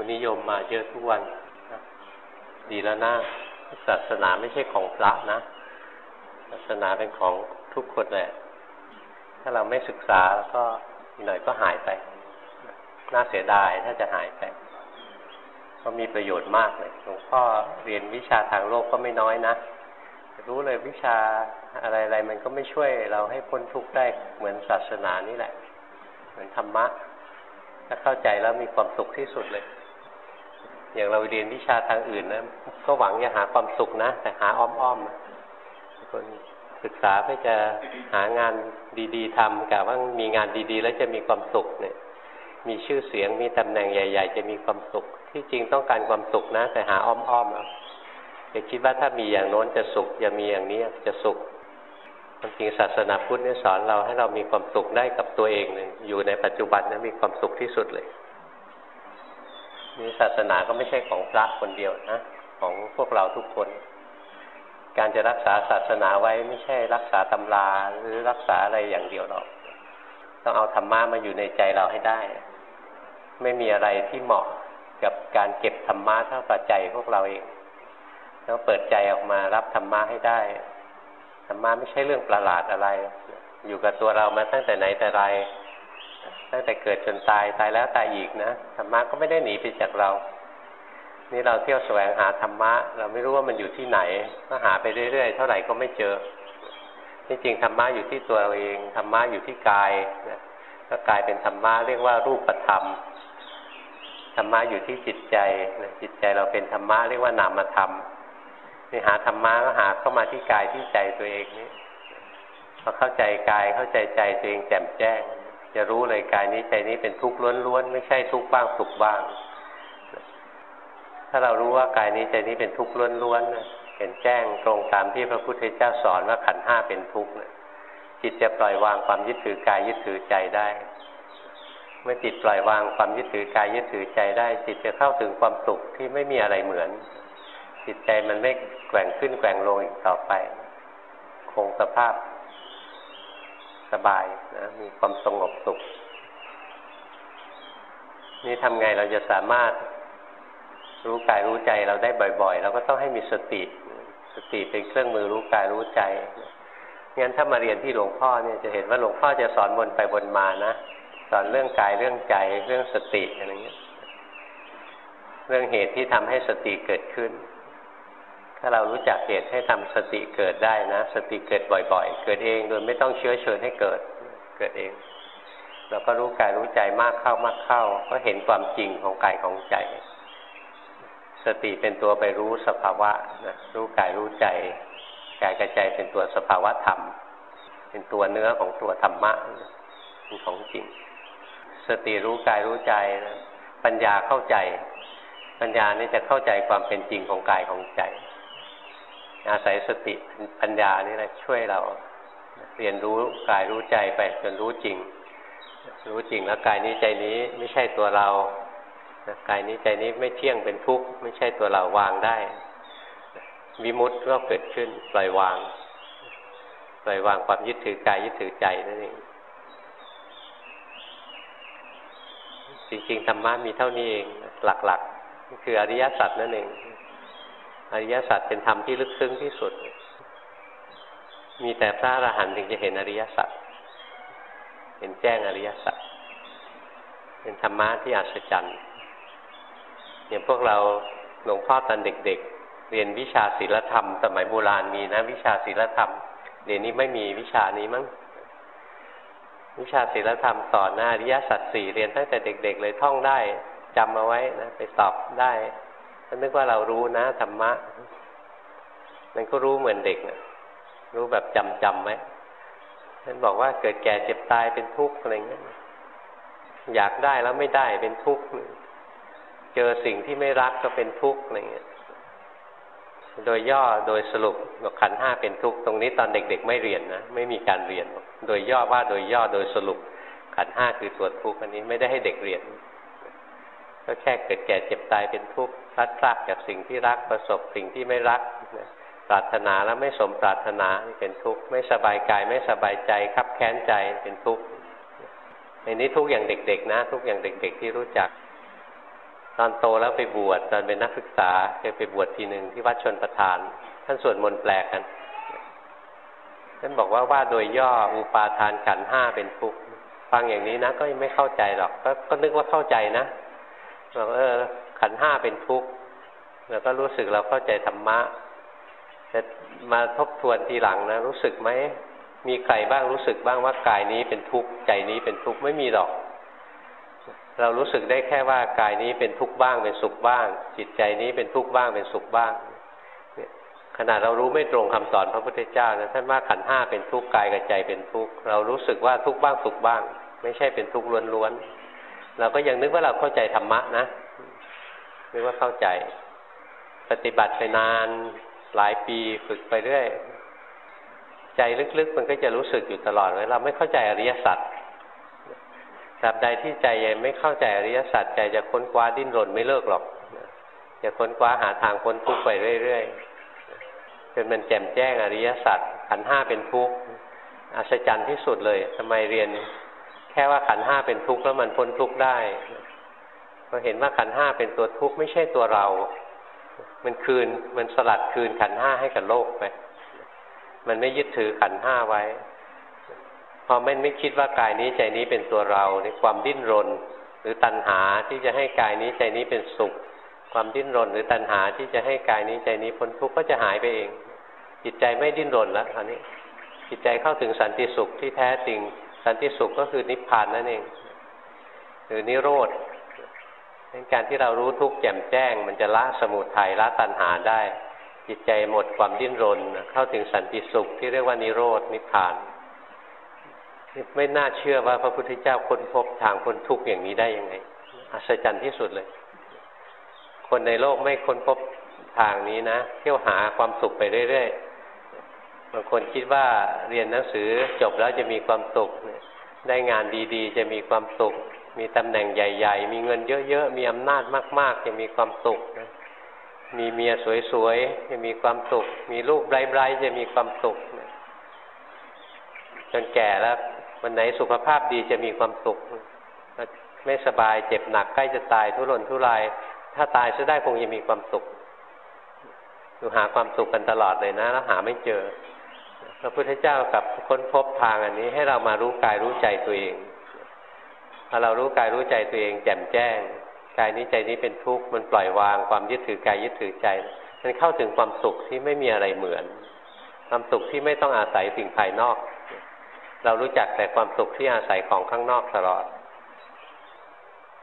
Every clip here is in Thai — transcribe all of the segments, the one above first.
วันนิยมมาเยอะทุกวันดีแล้วนะศาสนาไม่ใช่ของพระนะศาสนาเป็นของทุกคนแหละถ้าเราไม่ศึกษาแล้วก็อีกหน่อยก็หายไปน่าเสียดายถ้าจะหายไปก็มีประโยชน์มากเลยหลวงพ่อเรียนวิชาทางโลกก็ไม่น้อยนะรู้เลยวิชาอะไรๆมันก็ไม่ช่วยเราให้พ้นทุกข์ได้เหมือนศาสนานี่แหละ เหมือนธรรมะ ถ้าเข้าใจแล้วมีความสุขที่สุดเลย อย่างเราเรียนวิชาทางอื่นนะก็หวังจะหาความสุขนะ แต่หาอ้อมๆคนศึกษาเพื่อจะหางานดีๆทำกะว่ามีงานดีๆ แล้วจะมีความสุขเนี่ย มีชื่อเสียงมีตำแหน่งใหญ่ ๆ จะมีความสุข ที่จริงต้องการความสุขนะ แต่หาอ้อมๆเอาอย่าคิดว่าถ้ามีอย่างโน้นจะสุขอย่ามีอย่างนี้จะสุขความจริงศาสนาพุทธเนี่ยสอนเราให้เรามีความสุขได้กับตัวเองเลยอยู่ในปัจจุบันนั้นมีความสุขที่สุดเลย นี่ศาสนาก็ไม่ใช่ของพระคนเดียวนะของพวกเราทุกคน การจะรักษาศาสนาไว้ไม่ใช่รักษาตำราหรือรักษาอะไรอย่างเดียวหรอก ต้องเอาธรรมะมาอยู่ในใจเราให้ได้ ไม่มีอะไรที่เหมาะกับการเก็บธรรมะเท่ากับใจพวกเราเองแล้วเปิดใจออกมารับธรรมะให้ได้ธรรมะไม่ใช่เรื่องประหลาดอะไร อยู่กับตัวเรามาตั้งแต่ไหนแต่ไร ตั้งแต่เกิดจนตายตายแล้วตายอีกนะธรรมะก็ไม่ได้หนีไปจากเรา นี่เราเที่ยวแสวงหาธรรมะ เราไม่รู้ว่ามันอยู่ที่ไหนก็หาไปเรื่อยๆเท่าไหร่ก็ไม่เจอที่จริงธรรมะอยู่ที่ตัวเราเองธรรมะอยู่ที่กายก็กลายเป็นธรรมะเรียกว่ารูปธรรมธรรมะอยู่ที่จิตใจจิตใจเราเป็นธรรมะเรียกว่านามธรรมนี่หาธรรมะก็หาเข้ามาที่กายที่ใจตัวเองนี่พอเข้าใจกายเข้าใจใจตัวเองแจ่มแจ้ง จะรู้เลยกายนี้ใจนี้เป็นทุกข์ล้วนๆไม่ใช่ทุกข์บ้างสุขบ้าง ถ้าเรารู้ว่ากายนี้ใจนี้เป็นทุกข์ล้วนๆเห็นแจ้งตรงตามที่พระพุทธเจ้าสอนว่าขันห้าเป็นทุกข์จิตจะปล่อยวางความยึดถือกายยึดถือใจได้ เมื่อจิตปล่อยวางความยึดถือกายยึดถือใจได้ จิตจะเข้าถึงความสุขที่ไม่มีอะไรเหมือน จิตใจมันไม่แกว่งขึ้นแกว่งลงอีกต่อไป คงสภาพ สบายนะมีความสงบสุข นี่ทำไงเราจะสามารถรู้กายรู้ใจเราได้บ่อย ๆ เราก็ต้องให้มีสติ สติเป็นเครื่องมือรู้กายรู้ใจงั้นถ้ามาเรียนที่หลวงพ่อเนี่ยจะเห็นว่าหลวงพ่อจะสอนวนไปวนมานะสอนเรื่องกายเรื่องใจเรื่องสติอะไรเงี้ย เรื่องเหตุที่ทำให้สติเกิดขึ้น ถ้าเรารู้จักเหตุให้ทำสติเกิดได้นะ สติเกิดบ่อย ๆ เกิดเองโดยไม่ต้องเชื้อเชิญให้เกิด เกิดเอง เราก็รู้กายรู้ใจมากเข้ามากเข้า ก็เห็นความจริงของกายของใจ สติเป็นตัวไปรู้สภาวะนะรู้กายรู้ใจ กายกับใจเป็นตัวสภาวะธรรม เป็นตัวเนื้อของตัวธรรมะเป็นของจริง สติรู้กายรู้ใจนะปัญญาเข้าใจ ปัญญานี่จะเข้าใจความเป็นจริงของกายของใจ อาศัยสติปัญญานี่แหละช่วยเรา เรียนรู้กายรู้ใจไปจนรู้จริง รู้จริงแล้วกายนี้ใจนี้ไม่ใช่ตัวเรากายนี้ใจนี้ไม่เที่ยงเป็นทุกข์ไม่ใช่ตัวเราวางได้วิมุตต์ก็เกิดขึ้นปล่อยวางปล่อยวางความยึดถือกายยึดถือใจนั่นเองจริงๆธรรมะมีเท่านี้เองหลักๆคืออริยสัจนั่นเอง อริยสัจเป็นธรรมที่ลึกซึ้งที่สุด มีแต่พระอรหันต์ถึงจะเห็นอริยสัจเห็นแจ้งอริยสัจเป็นธรรมะที่อัศจรรย์อย่างพวกเราหลวงพ่อตอนเด็ก ๆ เรียนวิชาศีลธรรม สมัยโบราณมีนะ วิชาศีลธรรมเดี๋ยวนี้ไม่มีวิชานี้มั้งวิชาศีลธรรมสอนนะอริยสัจสี่เรียนตั้งแต่เด็ก ๆ เลยท่องได้จำเอาไว้นะไปสอบได้ นึกว่าเรารู้นะธรรมะ มันก็รู้เหมือนเด็กนะรู้แบบจำจำไว้ท่านบอกว่าเกิดแก่เจ็บตายเป็นทุกข์อะไรเงี้ยอยากได้แล้วไม่ได้เป็นทุกข์เจอสิ่งที่ไม่รักก็เป็นทุกข์อะไรเงี้ยโดยย่อโดยสรุปบอกขันห้าเป็นทุกข์ตรงนี้ตอนเด็ก ๆ ไม่เรียนนะไม่มีการเรียน โดยย่อว่าโดยย่อโดยสรุปขันห้าคือตัวทุกข์อันนี้ไม่ได้ให้เด็กเรียน ก็แค่เกิดแก่เจ็บตายเป็นทุกข์พลัดพรากจากสิ่งที่รักประสบสิ่งที่ไม่รักปรารถนาแล้วไม่สมปรารถนาเป็นทุกข์ไม่สบายกายไม่สบายใจคับแค้นใจเป็นทุกข์ในนี้ทุกอย่างเด็ก ๆ นะ ทุกอย่างเด็ก ๆ ที่รู้จัก ตอนโตแล้วไปบวชตอนเป็นนักศึกษาเคยไปบวชทีหนึ่งที่วัดชนประทาน ท่านสวดมนต์แปลกกันท่านบอกว่าว่าโดยย่ออุปาทานขันห้าเป็นทุกข์ฟังอย่างนี้นะ ก็ยังไม่เข้าใจหรอกกก็นึกว่าเข้าใจนะ บอกเออขันห้าเป็นทุกข์แล้วก็รู้สึกเราเข้าใจธรรมะแต่มาทบทวนทีหลังนะ รู้สึกไหมมีใครบ้างรู้สึกบ้างว่ากายนี้เป็นทุกข์ใจนี้เป็นทุกข์ไม่มีหรอก เรารู้สึกได้แค่ว่ากายนี้เป็นทุกข์บ้างเป็นสุขบ้าง จิตใจนี้เป็นทุกข์บ้างเป็นสุขบ้างขนาดเรารู้ไม่ตรงคำสอนพระพุทธเจ้านะท่านว่าขันห้าเป็นทุกข์กายกับใจเป็นทุกข์เรารู้สึกว่าทุกข์บ้างสุขบ้าง ไม่ใช่เป็นทุกข์ล้วนๆ เราก็ยังนึกว่าเราเข้าใจธรรมะนะนึกว่าเข้าใจ ปฏิบัติไปนานหลายปีฝึกไปเรื่อยใจลึกๆ มันก็จะรู้สึกอยู่ตลอดเลยเราไม่เข้าใจอริยสัจตราบใดที่ใจยังไม่เข้าใจอริยสัจใจจะค้นคว้าดิ้นรนไม่เลิกหรอกจะค้นคว้าหาทางพ้นทุกข์ไปเรื่อยๆจนมันแจ่มแจ้งอริยสัจขันห้าเป็นทุกข์อัศจรรย์ที่สุดเลยทำไมเรียน ค่ว่าขันห้าเป็นทุกข์แล้วมันพ้นทุกข์ได้พอเห็นว่าขันห้าเป็นตัวทุกข์ไม่ใช่ตัวเรา มันคืนมันสลัดคืนขันห้าให้กับโลกไป มันไม่ยึดถือขันห้าไว้ พอไม่ไม่คิดว่ากายนี้ใจนี้เป็นตัวเราในความดิ้นรน หรือตัณหาที่จะให้กายนี้ใจนี้เป็นสุข ความดิ้นรน หรือตัณหาที่จะให้กายนี้ใจนี้พ้นทุกข์ก็จะหายไปเอง จิตใจไม่ดิ้นรนแล้วคราวนี้ จิตใจเข้าถึงสันติสุขที่แท้จริง สันติสุขก็คือนิพพานนั่นเองหรือนิโรธการที่เรารู้ทุกข์แจ่มแจ้ง มันจะละสมุทัยละตัณหาได้ จิตใจหมดความดิ้นรน เข้าถึงสันติสุขที่เรียกว่านิโรธนิพพาน ไม่น่าเชื่อว่าพระพุทธเจ้าค้นพบทางพ้นทุกข์อย่างนี้ได้ยังไง อัศจรรย์ที่สุดเลย คนในโลกไม่ค้นพบทางนี้นะ เที่ยวหาความสุขไปเรื่อยๆ บางคนคิดว่าเรียนหนังสือจบแล้วจะมีความสุข ได้งานดีๆ จะมีความสุข มีตำแหน่งใหญ่ ๆ มีเงินเยอะๆ มีอำนาจมาก ๆ จะมีความสุข มีเมียสวยๆ จะมีความสุข มีลูกไร้ๆจะมีความสุข จนแก่แล้ววันไหนสุขภาพดีจะมีความสุข ไม่สบายเจ็บหนักใกล้จะตายทุรนทุราย ถ้าตายซะได้คงจะมีความสุขดูหาความสุขกันตลอดเลยนะ แล้วหาไม่เจอ พระพุทธเจ้ากับค้นพบทางอันนี้ให้เรามารู้กายรู้ใจตัวเองพอเรารู้กายรู้ใจตัวเองแจ่มแจ้งกายนี้ใจนี้เป็นทุกข์มันปล่อยวางความยึดถือกายยึดถือใจมันเข้าถึงความสุขที่ไม่มีอะไรเหมือน ความสุขที่ไม่ต้องอาศัยสิ่งภายนอก เรารู้จักแต่ความสุขที่อาศัยของข้างนอกตลอด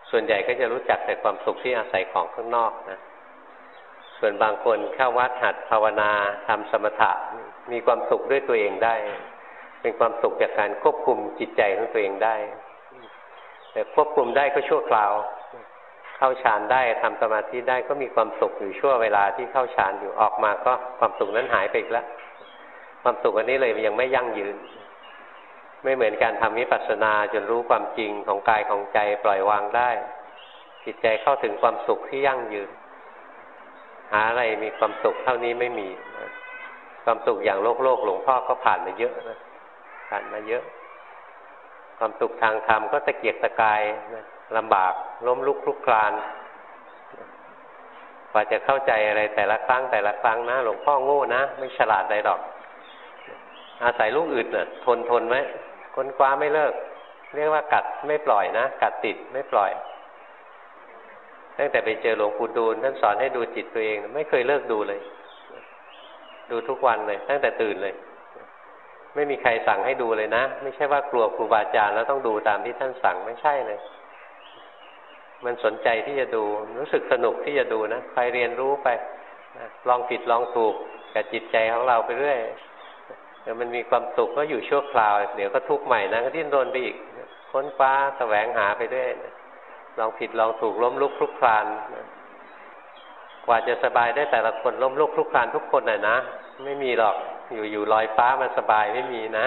ส่วนใหญ่ก็จะรู้จักแต่ความสุขที่อาศัยของข้างนอกนะ ส่วนบางคนเข้าวัดหัดภาวนาทำสมถะ มีความสุขด้วยตัวเองได้ เป็นความสุขจากการควบคุมจิตใจของตัวเองได้ แต่ควบคุมได้ก็ชั่วคราว เข้าฌานได้ทำสมาธิได้ก็มีความสุขอยู่ชั่วเวลาที่เข้าฌานอยู่ออกมาก็ความสุขนั้นหายไปอีกแล้วความสุขอันนี้เลยยังไม่ยั่งยืน ไม่เหมือนการทำวิปัสสนาจนรู้ความจริงของกายของใจปล่อยวางได้ จิตใจเข้าถึงความสุขที่ยั่งยืน หาอะไรมีความสุขเท่านี้ไม่มีความสุขอย่างโลกโลกหลวงพ่อก็ผ่านมาเยอะนะผ่านมาเยอะ ความสุขทางธรรมก็ตะเกียกตะกายนะลำบากล้มลุกคลุกคลานกว่าจะเข้าใจอะไรแต่ละครั้งแต่ละครั้งนะหลวงพ่อโง่นะไม่ฉลาดใดหรอก อาศัยลูกอื่นเน่ะ ทนทนไหมค้นคว้าไม่เลิก เรียกว่ากัดไม่ปล่อยนะ กัดติดไม่ปล่อย ตั้งแต่ไปเจอหลวงปู่ดูลท่านสอนให้ดูจิตตัวเอง ไม่เคยเลิกดูเลย ดูทุกวันเลย ตั้งแต่ตื่นเลย ไม่มีใครสั่งให้ดูเลยนะ ไม่ใช่ว่ากลัวครูบาอาจารย์แล้วต้องดูตามที่ท่านสั่งไม่ใช่เลย มันสนใจที่จะดู รู้สึกสนุกที่จะดูนะใครเรียนรู้ไปลองผิดลองถูกกับจิตใจของเราไปเรื่อยเดี๋ยวมันมีความสุขก็อยู่ชั่วคราว เดี๋ยวก็ทุกข์ใหม่นะก็ดิ้นรนไปอีกค้นคว้าแสวงหาไปเรื่อย ลองผิดลองถูกล้มลุกคลุกคลานกว่าจะสบายได้แต่ละคนล้มลุกคลุกคลานทุกคนน่ะนะไม่มีหรอกอยู่อยู่ลอยฟ้ามันสบายไม่มีนะ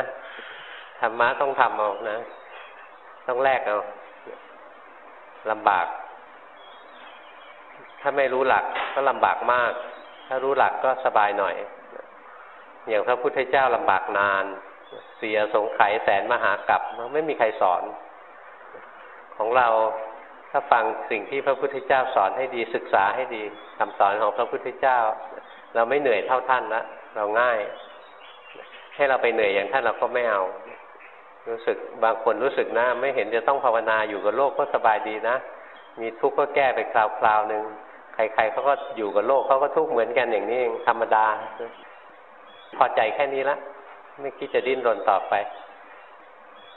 ธรรมะต้องทำเอานะ ต้องแลกเอาลำบาก ถ้าไม่รู้หลักก็ลำบากมาก ถ้ารู้หลักก็สบายหน่อย อย่างพระพุทธเจ้าลำบากนาน เสียสงไขยแสนมหากรัปไม่มีใครสอน ของเรา ถ้าฟังสิ่งที่พระพุทธเจ้าสอนให้ดีศึกษาให้ดีคำสอนของพระพุทธเจ้า เราไม่เหนื่อยเท่าท่านละเราง่าย ให้เราไปเหนื่อยอย่างท่านเราก็ไม่เอา รู้สึกบางคนรู้สึกนะไม่เห็นจะต้องภาวนาอยู่กับโลกก็สบายดีนะ มีทุกข์ก็แก้ไปคราวๆหนึ่งใครๆเขาก็อยู่กับโลกเขาก็ทุกข์เหมือนกันอย่างนี้เองธรรมดา พอใจแค่นี้ละไม่คิดจะดิ้นรนต่อไป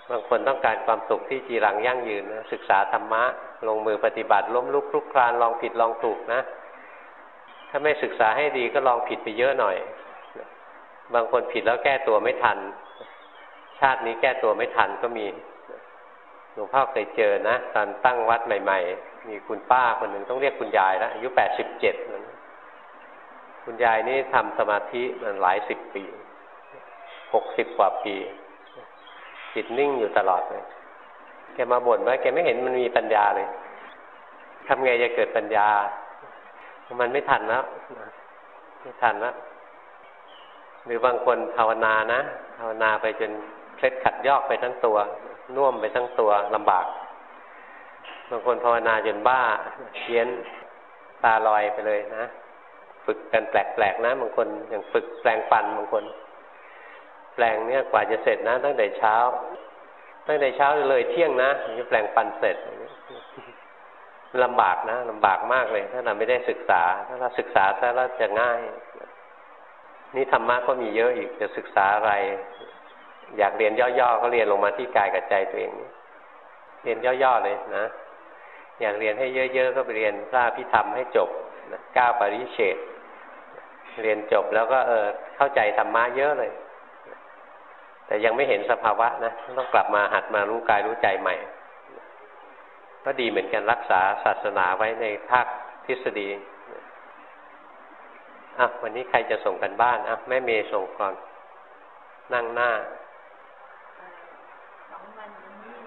บางคนต้องการความสุขที่จีรังยั่งยืนนะศึกษาธรรมะ ลงมือปฏิบัติ ล้มลุกคลุกคลานลองผิดลองถูกนะ ถ้าไม่ศึกษาให้ดีก็ลองผิดไปเยอะหน่อย บางคนผิดแล้วแก้ตัวไม่ทัน ชาตินี้แก้ตัวไม่ทันก็มีหลวงพ่อเคยเจอนะ ตอนตั้งวัดใหม่ ๆ มีคุณป้าคนหนึ่งต้องเรียกคุณยายแล้วอายุแปดสิบเจ็ดคุณยายนี่ทำสมาธิมันหลายสิบปีหกสิบกว่าปีจิตนิ่งอยู่ตลอดเลย แกมาบ่นว่าแกไม่เห็นมันมีปัญญาเลยทำไงจะเกิดปัญญา มันไม่ทันแล้วไม่ทันแล้วหรือบางคนภาวนานะภาวนาไปจนเคล็ดขัดยอกไปทั้งตัว น่วมไปทั้งตัวลำบาก บางคนภาวนาจนบ้าเพี้ยนตาลอยไปเลยนะ ฝึกกันแปลกๆนะบางคนอย่างฝึกแปลงฟันบางคน แปลงเนี่ยกว่าจะเสร็จนะตั้งแต่เช้า ตั้งแต่เช้าเลยเที่ยงนะจะแปลงฟันเสร็จลำบากนะลำบากมากเลย ถ้าเราไม่ได้ศึกษา ถ้าเราศึกษาซะแล้วจะง่าย นี่ธรรมะก็มีเยอะอีกจะศึกษาอะไร อยากเรียนย่อๆก็เรียนลงมาที่กายกับใจตัวเองเรียนย่อๆเลยนะอยากเรียนให้เยอะๆก็ไปเรียนพระพิธรรมให้จบก้าวปริเฉดเรียนจบแล้วก็เออเข้าใจธรรมะเยอะเลย แต่ยังไม่เห็นสภาวะนะต้องกลับมาหัดมารู้กายรู้ใจใหม่ ก็ดีเหมือนกันรักษาศาสนาไว้ในภาคทฤษฎีอะวันนี้ใครจะส่งกันบ้านอะแม่เมย์ส่งก่อน นั่งหน้าสองวันนี้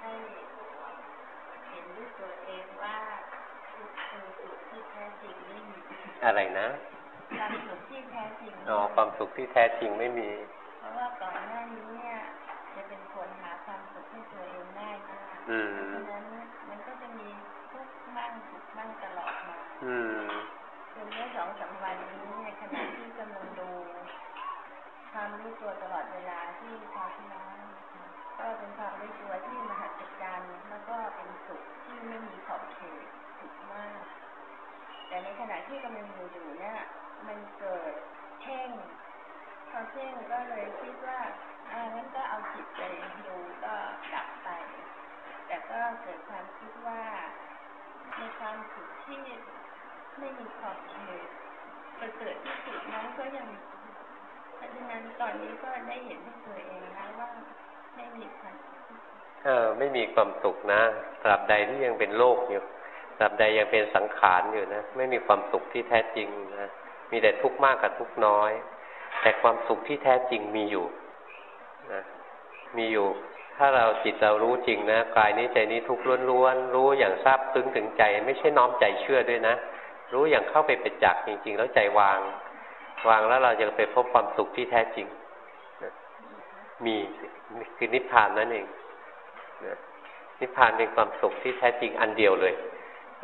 ให้เห็นด้วยตัวเองว่าความสุขที่แท้จริงไม่มีอะไรนะความสุขที่แท้จริงอ๋อความสุขที่แท้จริงไม่มี ได้มากเพราะฉะนั้นมันก็จะมีทุกข์บ้างสุขบ้างตลอดมาอืมจนเมื่อสองสามวันนี้ในขณะที่กำลังดูความรู้ตัวตลอดเวลาที่คราวที่แล้วก็เป็นความรู้ตัวที่มหัศจรรย์แล้วก็เป็นสุขที่ไม่มีขอบเขตสุขมาก แต่ในขณะที่กำลังดูอยู่เนี่ยมันเกิดเพ่งพอเพ่งก็เลยคิดว่าอ่างั้นก็เอาจิตไปดูก็ดับ แต่ก็เกิดความคิดว่าในความสุขที่ไม่มีขอบเขตประเสริฐที่สุดนั้นก็ยังเพราะฉะนั้นตอนนี้ก็ได้เห็นด้วยตัวเองนะว่าไม่มีความเออไม่มีความสุขนะตราบใดที่ยังเป็นโลกอยู่ตราบใดยังเป็นสังขารอยู่นะ ไม่มีความสุขที่แท้จริงนะมีแต่ทุกข์มากกับทุกข์น้อย แต่ความสุขที่แท้จริงมีอยู่นะมีอยู่ ถ้าเราจิตเรารู้จริงนะกายนี้ใจนี้ทุกข์ล้วนๆรู้อย่างทราบซึ้งถึงใจ ไม่ใช่น้อมใจเชื่อด้วยนะ รู้อย่างเข้าไปเป็นจักจริง ๆ แล้วใจวาง วางแล้วเราจะไปพบความสุขที่แท้จริงมีคือนิพพานนั่นเองนิพพานเป็นความสุขที่แท้จริงอันเดียวเลย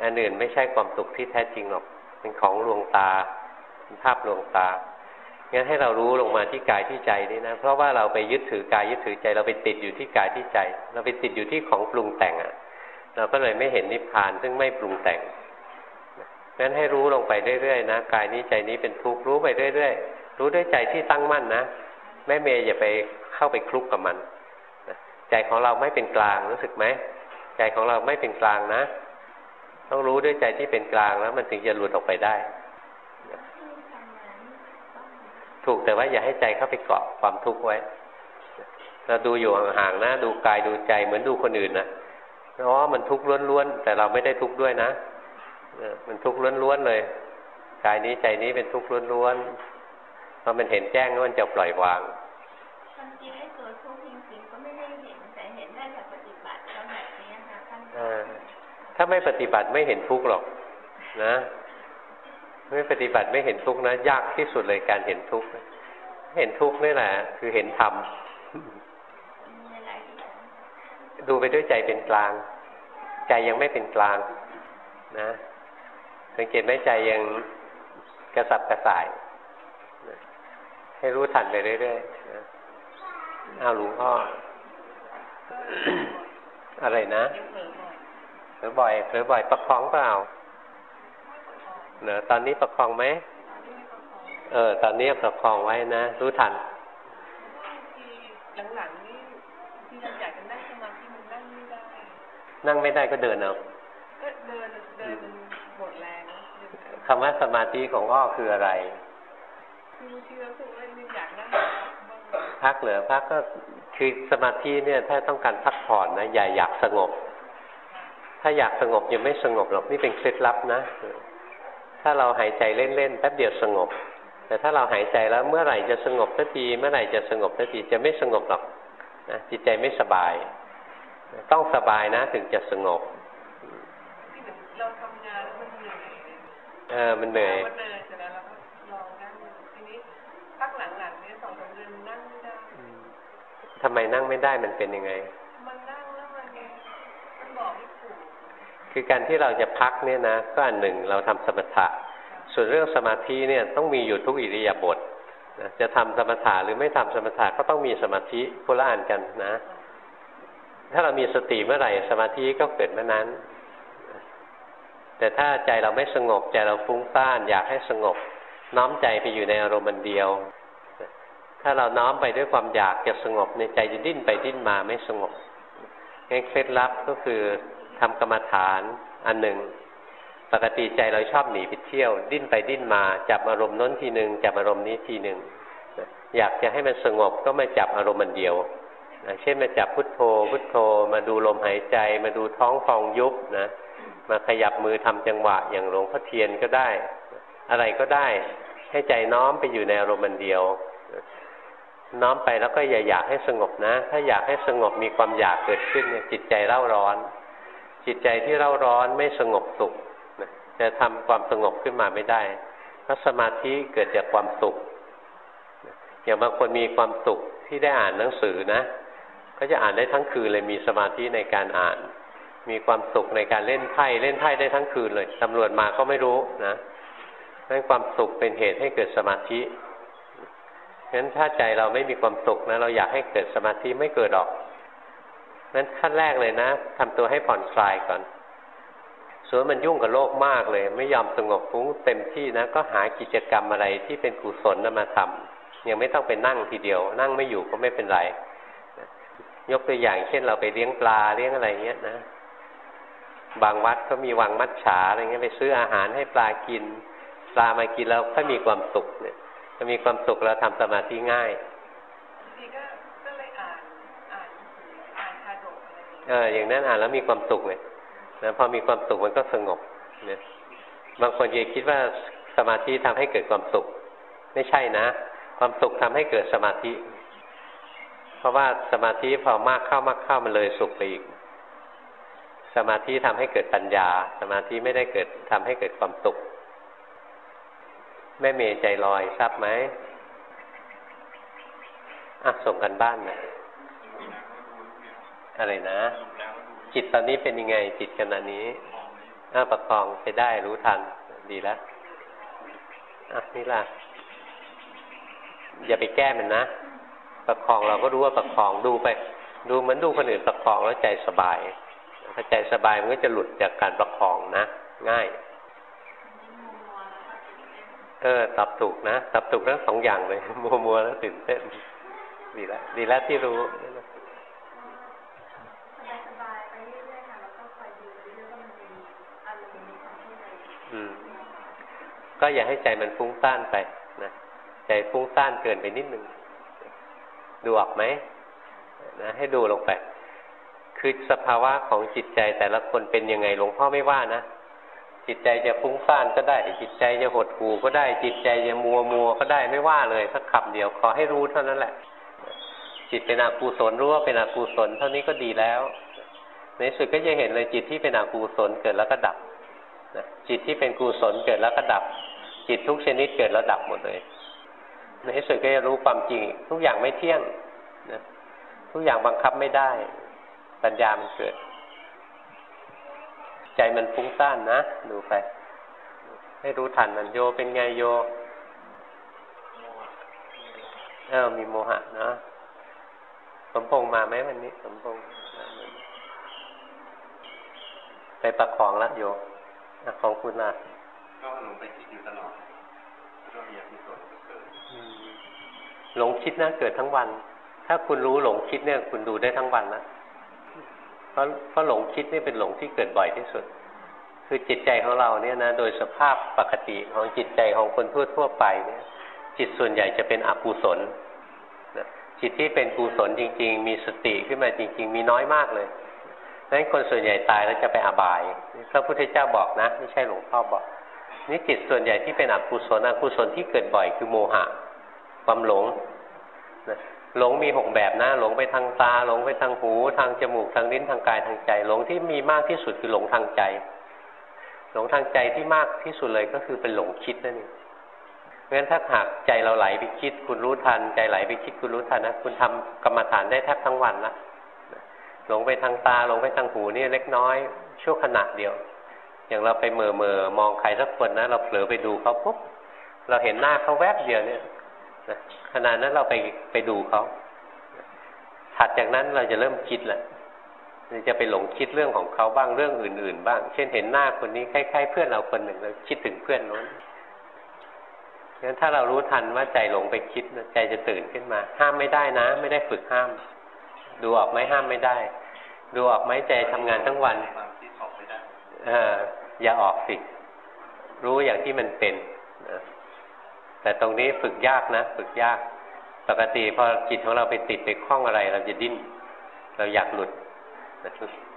อันอื่นไม่ใช่ความสุขที่แท้จริงหรอกเป็นของลวงตาเป็นภาพลวงตา งั้นให้เรารู้ลงมาที่กายที่ใจนี่นะ เพราะว่าเราไปยึดถือกายยึดถือใจ เราไปติดอยู่ที่กายที่ใจ เราไปติดอยู่ที่ของปรุงแต่งอะ่ะ เราก็เลยไม่เห็นนิพพานซึ่งไม่ปรุงแต่งงั้นให้รู้ลงไปเรื่อยๆนะกายนี้ใจนี้เป็นทุกข์รู้ไปเรื่อยๆรู้ด้วยใจที่ตั้งมั่นนะแม่เมย์อย่าไปเข้าไปคลุกกับมันใจของเราไม่เป็นกลางรู้สึกไหมใจของเราไม่เป็นกลางนะ ต้องรู้ด้วยใจที่เป็นกลางแล้วมันถึงจะหลุดออกไปได้ ถูกแต่ว่าอย่าให้ใจเข้าไปเกาะความทุกข์ไว้ เราดูอยู่ห่างๆนะ ดูกายดูใจเหมือนดูคนอื่นนะเพราะว่ามันทุกข์ล้วนๆแต่เราไม่ได้ทุกข์ด้วยนะมันทุกข์ล้วนๆเลยกายนี้ใจนี้เป็นทุกข์ล้วนๆพอมันเห็นแจ้งแล้วมันจะปล่อยวางความจริงไอ้ตัวทุกข์จริงๆก็ไม่ได้เห็นแต่เห็นได้จากปฏิบัติแล้วแบบนี้ค่ะท่านถ้าไม่ปฏิบัติไม่เห็นทุกข์หรอก นะ ไม่ปฏิบัติไม่เห็นทุกข์นะยากที่สุดเลยการเห็นทุกข์เห็นทุกข์นี่แหละ คือเห็นธรรมดูไปด้วยใจเป็นกลาง ใจยังไม่เป็นกลาง นะสังเกตไหมใจยังกระสับกระส่ายให้รู้ทันไปเรื่อยๆนะอ้าหลวงพ่อ อะไรนะเผลอบ่อยเผลอบ่อยประคองเปล่า เนอตอนนี้ประคองไหมเออ ตอนนี้ประคองไว้นะ รู้ทันหลังๆนี่ที่เราอยากจะนั่งสมาธิมันนั่งไม่ได้ นั่งไม่ได้ก็เดินเอาก็เดินเดินหมดแรงคำว่าสมาธิของอ้อคืออะไรคือบางทีเราสึกว่ามันอยากนั่งพักเหลือพักก็คือสมาธิเนี่ย ถ้าต้องการพักผ่อนนะอย่าอยากสงบ ถ้าอยากสงบยังไม่สงบหรอกนี่เป็นเคล็ดลับนะ ถ้าเราหายใจเล่นๆแป๊บเดียวสงบ แต่ถ้าเราหายใจแล้วเมื่อไหร่จะสงบสักทีเมื่อไหร่จะสงบสักทีจะไม่สงบหรอกนะจิตใจไม่สบาย ต้องสบายนะถึงจะสงบเราทำงานแล้วมันเหนื่อยเออมันเหนื่อยมันเหนื่อยเสร็จแล้วเราก็ลองนั่งทีนี้พักหลังๆเนี่ยสองสามเดือนนั่งไม่ได้ทำไมนั่งไม่ได้มันเป็นยังไง มันนั่งแล้วมันมันบอกไม่ถูก คือการที่เราจะพักเนี่ยนะก็อันหนึ่งเราทำสมถะ ส่วนเรื่องสมาธิเนี่ยต้องมีอยู่ทุกอิริยาบถนะจะทำสมถะหรือไม่ทำสมถะก็ต้องมีสมาธิคนละอันกันนะ ถ้าเรามีสติเมื่อไหร่สมาธิก็เกิดเมื่อนั้น แต่ถ้าใจเราไม่สงบใจเราฟุ้งซ่านอยากให้สงบ น้อมใจไปอยู่ในอารมณ์เดียว ถ้าเราน้อมไปด้วยความอยากจะสงบในใจจะดิ้นไปดิ้นมาไม่สงบงั้นเคล็ดลับก็คือ ทำกรรมฐานอันหนึ่งปกติใจเราชอบหนีไปเที่ยว ดิ้นไปดิ้นมาจับอารมณ์น้นทีหนึ่งจับอารมณ์นี้ทีหนึ่งอยากจะให้มันสงบก็มาจับอารมณ์มันเดียวนะเช่นมาจับพุทโธ พุทโธ มาดูลมหายใจ มาดูท้องฟองยุบนะมาขยับมือทำจังหวะอย่างหลวงพ่อเทียนก็ได้ อะไรก็ได้ ให้ใจน้อมไปอยู่ในอารมณ์มันเดียว น้อมไปแล้วก็อย่าอยากให้สงบนะ ถ้าอยากให้สงบมีความอยากเกิดขึ้นเนี่ยจิตใจเร่าร้อน จิตใจที่เร่าร้อนไม่สงบสุขจะทำความสงบขึ้นมาไม่ได้ เพราะสมาธิเกิดจากความสุขอย่างบางคนมีความสุขที่ได้อ่านหนังสือนะ ก็จะอ่านได้ทั้งคืนเลยมีสมาธิในการอ่าน มีความสุขในการเล่นไพ่เล่นไพ่ได้ทั้งคืนเลยตำรวจมาก็ไม่รู้นะนั่นความสุขเป็นเหตุให้เกิดสมาธิงั้นถ้าใจเราไม่มีความสุขนะเราอยากให้เกิดสมาธิไม่เกิดหรอก นั้นขั้นแรกเลยนะทำตัวให้ผ่อนคลายก่อนส่วนมันยุ่งกับโลกมากเลย ไม่ยอมสงบฟุ้งเต็มที่นะ ก็หากิจกรรมอะไรที่เป็นกุศลนมาทำยังไม่ต้องไปนั่งทีเดียว นั่งไม่อยู่ก็ไม่เป็นไร ยกตัวอย่างเช่นเราไปเลี้ยงปลาเลี้ยงอะไรเงี้ยนะ บางวัดก็มีวังมัดฉาอะไรเงี้ยไปซื้ออาหารให้ปลากิน ปลามากินแล้วก็มีความสุขเนี่ยถ้ามีความสุขเราทำสมาธิง่าย เอออย่างนั้นอ่านแล้วมีความสุขเลยนะพอมีความสุขมันก็สงบเนี่ยบางคนยังคิดว่าสมาธิทำให้เกิดความสุข ไม่ใช่นะ ความสุขทำให้เกิดสมาธิ เพราะว่าสมาธิพอมากเข้ามากเข้ามันเลยสุขไปอีก สมาธิทำให้เกิดปัญญา สมาธิไม่ได้เกิดทำให้เกิดความสุขแม่เมย์ใจลอยทราบไหมอะส่งกันบ้านนะ อะไรนะ จิตตอนนี้เป็นยังไง จิตขณะนี้อ้าประคองไปได้รู้ทันดีแล้วอะนี่ล่ะ อย่าไปแก้มันนะ ประคองเราก็รู้ว่าประคองดูไป ดูเหมือนดูคนอื่นประคองแล้วใจสบายถ้าใจสบายมันก็จะหลุดจากการประคองนะ ง่าย เออตอบถูกนะตอบถูกทั้งสองอย่างเลยมัวมัวแล้วตื่นเต้นดีแล้วดีแล้วที่รู้ สบายๆไปเรื่อยๆค่ะแล้วก็คอยดูไปเรื่อยๆว่ามันมีอารมณ์มีความเข้าใจ อืม ก็อย่าให้ใจมันฟุ้งซ่านไปนะใจฟุ้งซ่านเกินไปนิดนึงดูออกไหมนะให้ดูลงไป คือสภาวะของจิตใจแต่ละคนเป็นยังไงหลวงพ่อไม่ว่านะจิตใจจะฟุ้งซ่านก็ได้ จิตใจจะหดหู่ก็ได้ จิตใจจะมัวมัวก็ได้ไม่ว่าเลยสักคำเดียวขอให้รู้เท่านั้นแหละ จิตเป็นอกุศลรู้ว่าเป็นอกุศลเท่านี้ก็ดีแล้ว ในสุดก็จะเห็นเลยจิตที่เป็นอกุศลเกิดแล้วก็ดับจิตที่เป็นกุศลเกิดแล้วก็ดับ จิตทุกชนิดเกิดแล้วดับหมดเลย ในที่สุดก็จะรู้ความจริง ทุกอย่างไม่เที่ยงนะทุกอย่างบังคับไม่ได้ ปัญญามันเกิด ใจมันฟุ้งซ่านนะ ดูไป ให้รู้ทันมันโยเป็นไงโยเออมีโมหะนะสมพงมาไหมวันนี้ สมพงไปประคองละโยของคุณล่ะก็หลงไปคิดอยู่ตลอดก็มีอภิสนเกิด อืม หลงคิดนะเกิดทั้งวัน ถ้าคุณรู้หลงคิดเนี่ย คุณดูได้ทั้งวันนะเพราะเพราะหลงคิดนี่เป็นหลงที่เกิดบ่อยที่สุด คือจิตใจของเราเนี่ยนะ โดยสภาพปกติของจิตใจของคนทั่วทั่วไปเนี่ย จิตส่วนใหญ่จะเป็นอกุศลจิตที่เป็นกุศลจริง ๆ มีสติขึ้นมาจริง ๆ มีน้อยมากเลยดังนั้นคนส่วนใหญ่ตายแล้วจะไปอบายพระพุทธเจ้าบอกนะ ไม่ใช่หลวงพ่อบอกนี่จิตส่วนใหญ่ที่เป็นอกุศลอกุศลที่เกิดบ่อยคือโมหะ ความหลงหลงมีหกแบบนะหลงไปทางตา หลงไปทางหู ทางจมูกทางลิ้นทางกายทางใจ หลงที่มีมากที่สุดคือหลงทางใจ หลงทางใจที่มากที่สุดเลยก็คือเป็นหลงคิดนั่นเองเพราะฉะนั้นถ้าหากใจเราไหลไปคิด คุณรู้ทัน ใจไหลไปคิดคุณรู้ทันนะคุณทำกรรมฐานได้แทบทั้งวันละหลงไปทางตาหลงไปทางหูนี่เล็กน้อยชั่วขณะเดียว อย่างเราไปเมื่อเมื่อมองใครสักคนนะเราเผลอไปดูเขาปุ๊บเราเห็นหน้าเขาแวบเดียวเนี่ย ขณะนั้นเราไปไปดูเขาถัดจากนั้นเราจะเริ่มคิดแหละจะไปหลงคิดเรื่องของเขาบ้างเรื่องอื่น ๆ บ้าง เช่นเห็นหน้าคนนี้คล้ายๆเพื่อนเราคนหนึ่งเราคิดถึงเพื่อนโน้นงั้นถ้าเรารู้ทันว่าใจหลงไปคิดใจจะตื่นขึ้นมา ห้ามไม่ได้นะ ไม่ได้ฝึกห้าม ดูออกไหมห้ามไม่ได้ ดูออกไหมใจทำงานทั้งวันออกไม่ได้เอออย่าออกสิ รู้อย่างที่มันเป็นนะ แต่ตรงนี้ฝึกยากนะ ฝึกยาก ปกติพอจิตของเราไปติดไปคล้องอะไร เราจะดิ้น เราอยากหลุด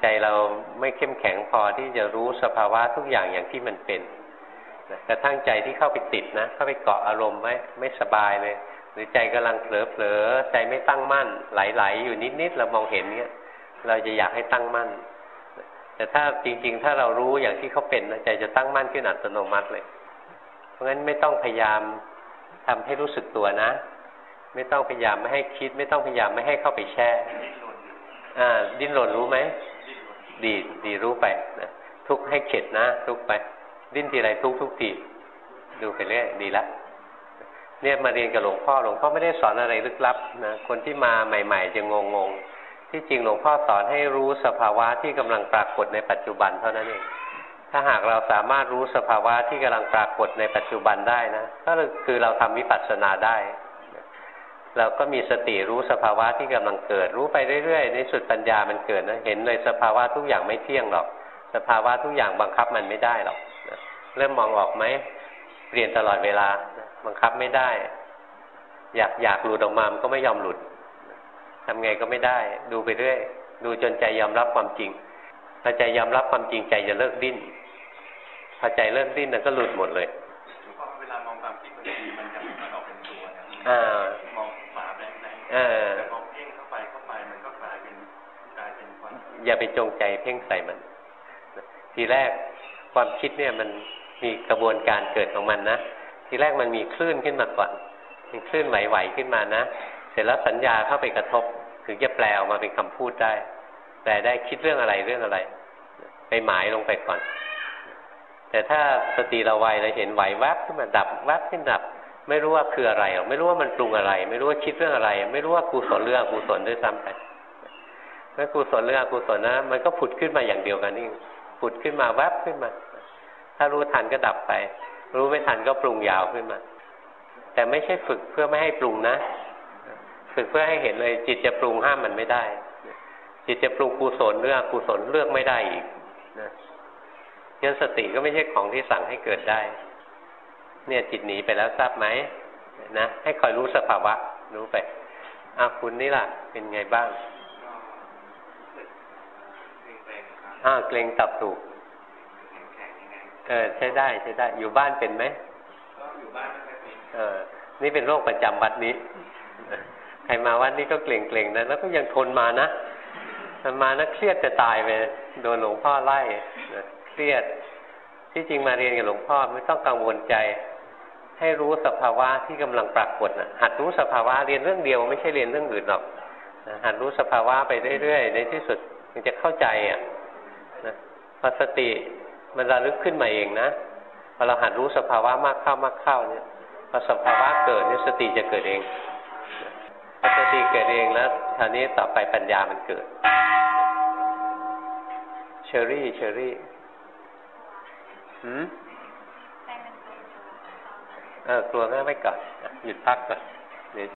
ใจเราไม่เข้มแข็งพอที่จะรู้สภาวะทุกอย่างอย่างที่มันเป็นกระทั่งใจที่เข้าไปติดนะเข้าไปเกาะอารมณ์ไว้ไม่สบายเลย หรือใจกำลังเผลอๆใจไม่ตั้งมั่น ไหลๆอยู่นิดๆเรามองเห็นเนี้ยเราจะอยากให้ตั้งมั่น แต่ถ้าจริง ๆ ถ้าเรารู้อย่างที่เขาเป็นนะใจจะตั้งมั่นขึ้นอัตโนมัติเลย เพราะงั้นไม่ต้องพยายาม ทำให้รู้สึกตัวนะ ไม่ต้องพยายามไม่ให้คิด ไม่ต้องพยายามไม่ให้เข้าไปแช่อ่า ดิ้นรนรู้ไหมดีดีรู้ไปนะทุกให้เข็ดนะ ทุกไป ดิ้นทีไรทุกทุกทีดูไปเรื่อยดีละเนี่ยมาเรียนกับหลวงพ่อหลวงพ่อไม่ได้สอนอะไรลึกลับนะคนที่มาใหม่ ๆ จะงงๆที่จริงหลวงพ่อสอนให้รู้สภาวะที่กำลังปรากฏในปัจจุบันเท่านั้นเอง ถ้าหากเราสามารถรู้สภาวะที่กำลังปรากฏในปัจจุบันได้นะก็คือเราทำวิปัสสนาได้ เราก็มีสติรู้สภาวะที่กำลังเกิด รู้ไปเรื่อยๆ ในสุดปัญญามันเกิดนะเห็นเลยสภาวะทุกอย่างไม่เที่ยงหรอก สภาวะทุกอย่างบังคับมันไม่ได้หรอกเริ่มมองออกไหมเปลี่ยนตลอดเวลาบังคับไม่ได้ อยากอยากหลุดออกมามันก็ไม่ยอมหลุดทำไงก็ไม่ได้ ดูไปเรื่อย ดูจนใจยอมรับความจริงพอใจยอมรับความจริงใจจะเลิกดิ้น พอใจเลิกดิ้นมันก็หลุดหมดเลยหลวงพ่อเวลามองความคิดบางทีมันจะมันออกเป็นตัวนะอ่ามองหมาแบงค์ไหนเออแต่พอเพ่งเข้าไปเข้าไปมันก็กลายเป็นกลายเป็นความอย่าไปจงใจเพ่งใส่มันทีแรกความคิดเนี่ยมันมีกระบวนการเกิดของมันนะทีแรกมันมีคลื่นขึ้นมาก่อนมีคลื่นไหวๆขึ้นมานะ เสร็จแล้วสัญญาเข้าไปกระทบ ถึงจะแปลออกมาเป็นคำพูดได้ แปลได้คิดเรื่องอะไรเรื่องอะไร ไปหมายลงไปก่อน แต่ถ้าสติเราไวเราเห็นไหวแวบขึ้นมาดับแวบขึ้นดับ ไม่รู้ว่าคืออะไรหรอกไม่รู้ว่ามันปรุงอะไร ไม่รู้ว่าคิดเรื่องอะไร ไม่รู้ว่ากุศลเรื่องกุศลด้วยซ้ำไปเมื่อกุศลเรื่องกุศลนะมันก็ผุดขึ้นมาอย่างเดียวกันนี่ผุดขึ้นมาแวบขึ้นมา ถ้ารู้ทันก็ดับไป รู้ไม่ทันก็ปรุงยาวขึ้นมา แต่ไม่ใช่ฝึกเพื่อไม่ให้ปรุงนะ ฝึกเพื่อให้เห็นเลย จิตจะปรุงห้ามมันไม่ได้ จิตจะปรุงกุศลเรื่องกุศลเลือกไม่ได้อีกนะ ยันสติก็ไม่ใช่ของที่สั่งให้เกิดได้ เนี่ยจิตหนีไปแล้วทราบไหมนะให้คอยรู้สภาวะ รู้ไปอ้าวคุณนี่ล่ะ เป็นไงบ้างอ้าวเกรงตับถูกเออใช้ได้ใช้ได้ อยู่บ้านเป็นไหมก็อยู่บ้านไม่ค่อยเป็นเออ นี่เป็นโรคประจำวัดนี้ใครมาวัดนี้ก็เกรงเกรงๆนะแล้วก็ยังทนมานะมันมานะเครียดจะตายไปโดนหลวงพ่อไล่นะ เครียด ที่จริงมาเรียนกับหลวงพ่อไม่ต้องกังวลใจ ให้รู้สภาวะที่กำลังปรากฏนะหัดรู้สภาวะเรียนเรื่องเดียวไม่ใช่เรียนเรื่องอื่นหรอกนะหัดรู้สภาวะไปเรื่อยๆ ในที่สุดมันจะเข้าใจอะนะเข้าอสติมันระลึกขึ้นมาเองนะพอเราหัดรู้สภาวะมากเข้ามากเข้าเนี่ยพอสภาวะเกิดเนี่ยสติจะเกิดเองพอสติเกิดเองแล้วคราวนี้ต่อไปปัญญามันเกิด เชอรี่เชอรี่ หืมเออกลัวแม่ไม่ก่อนอะหยุดพักก่อน